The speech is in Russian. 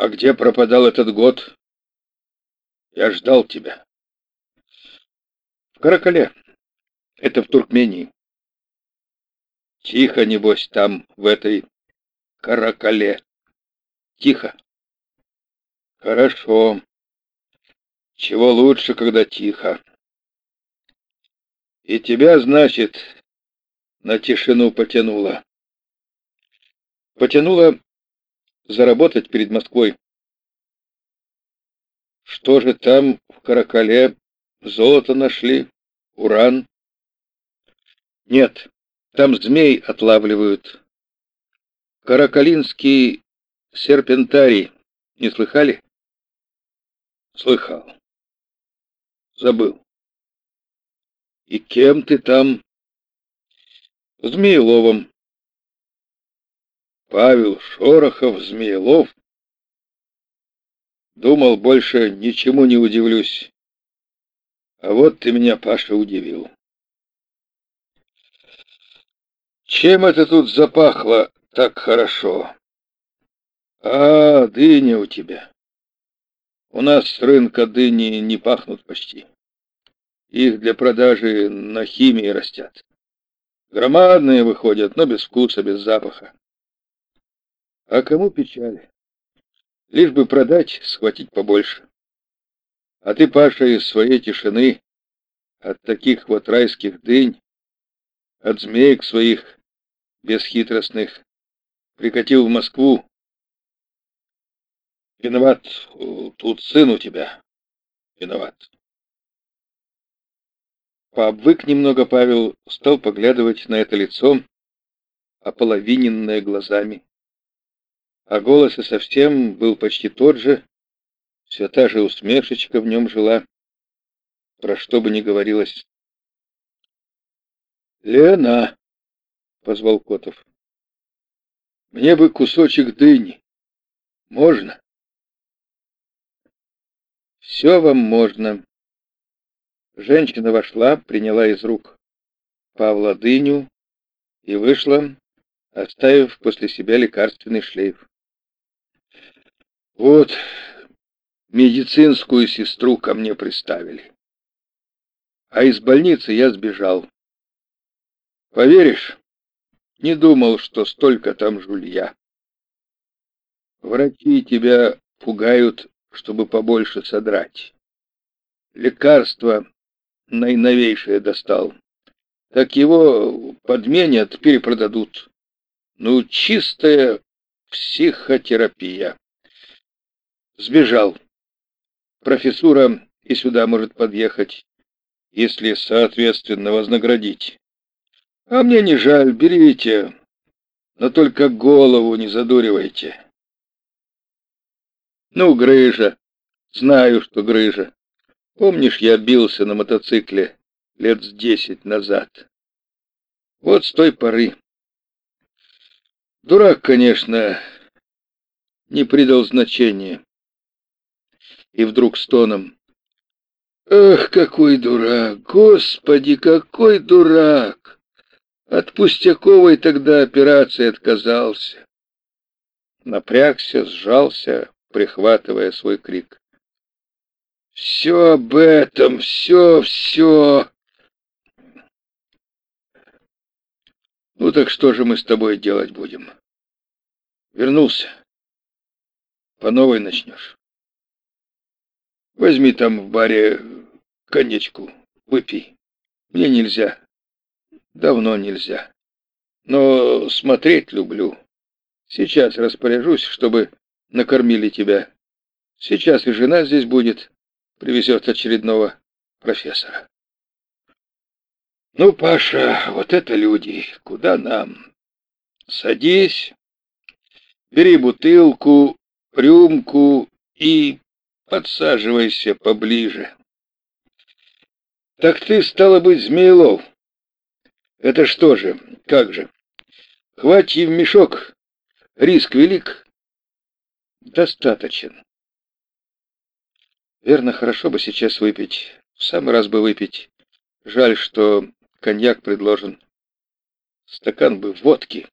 А где пропадал этот год? Я ждал тебя. В Каракале. Это в Туркмении. Тихо, небось, там, в этой Каракале. Тихо. Хорошо. Чего лучше, когда тихо. И тебя, значит, на тишину потянуло. Потянуло заработать перед Москвой. Что же там в Каракале золото нашли? Уран? Нет, там змей отлавливают. Каракалинский серпентарий. Не слыхали? Слыхал. Забыл. И кем ты там? Змееловым. Павел Шорохов, Змеелов. Думал, больше ничему не удивлюсь. А вот ты меня, Паша, удивил. Чем это тут запахло так хорошо? А, дыня у тебя. У нас с рынка дыни не пахнут почти. Их для продажи на химии растят. Громадные выходят, но без вкуса, без запаха. А кому печаль? Лишь бы продать, схватить побольше. А ты, Паша, из своей тишины, от таких вот райских дынь, от змеек своих бесхитростных, прикатил в Москву. Виноват, тут сын у тебя. Виноват. Пообвык немного Павел, стал поглядывать на это лицо, ополовиненное глазами. А голос и совсем был почти тот же, все та же усмешечка в нем жила, про что бы ни говорилось. «Лена!» — позвал Котов. «Мне бы кусочек дыни. Можно?» «Все вам можно», Женщина вошла, приняла из рук Павла дыню и вышла, оставив после себя лекарственный шлейф. Вот медицинскую сестру ко мне приставили. А из больницы я сбежал. Поверишь, не думал, что столько там жулья. Врачи тебя пугают, чтобы побольше содрать. Лекарства наиновейшее достал. Так его подменят, перепродадут. Ну, чистая психотерапия. Сбежал. Профессура и сюда может подъехать, если соответственно вознаградить. А мне не жаль, берите, но только голову не задуривайте. Ну, грыжа. Знаю, что грыжа. Помнишь, я бился на мотоцикле лет с десять назад? Вот с той поры. Дурак, конечно, не придал значения. И вдруг стоном. Эх, какой дурак! Господи, какой дурак! От пустяковой тогда операции отказался. Напрягся, сжался, прихватывая свой крик. Все об этом, все, все. Ну так что же мы с тобой делать будем? Вернулся. По новой начнешь. Возьми там в баре коньячку, выпей. Мне нельзя. Давно нельзя. Но смотреть люблю. Сейчас распоряжусь, чтобы накормили тебя. Сейчас и жена здесь будет привезет очередного профессора. Ну, Паша, вот это люди, куда нам? Садись, бери бутылку, рюмку и подсаживайся поближе. Так ты, стало быть, Змеелов. Это что же, как же? Хватит в мешок, риск велик. Достаточен. Верно, хорошо бы сейчас выпить. В самый раз бы выпить. Жаль, что коньяк предложен. Стакан бы водки.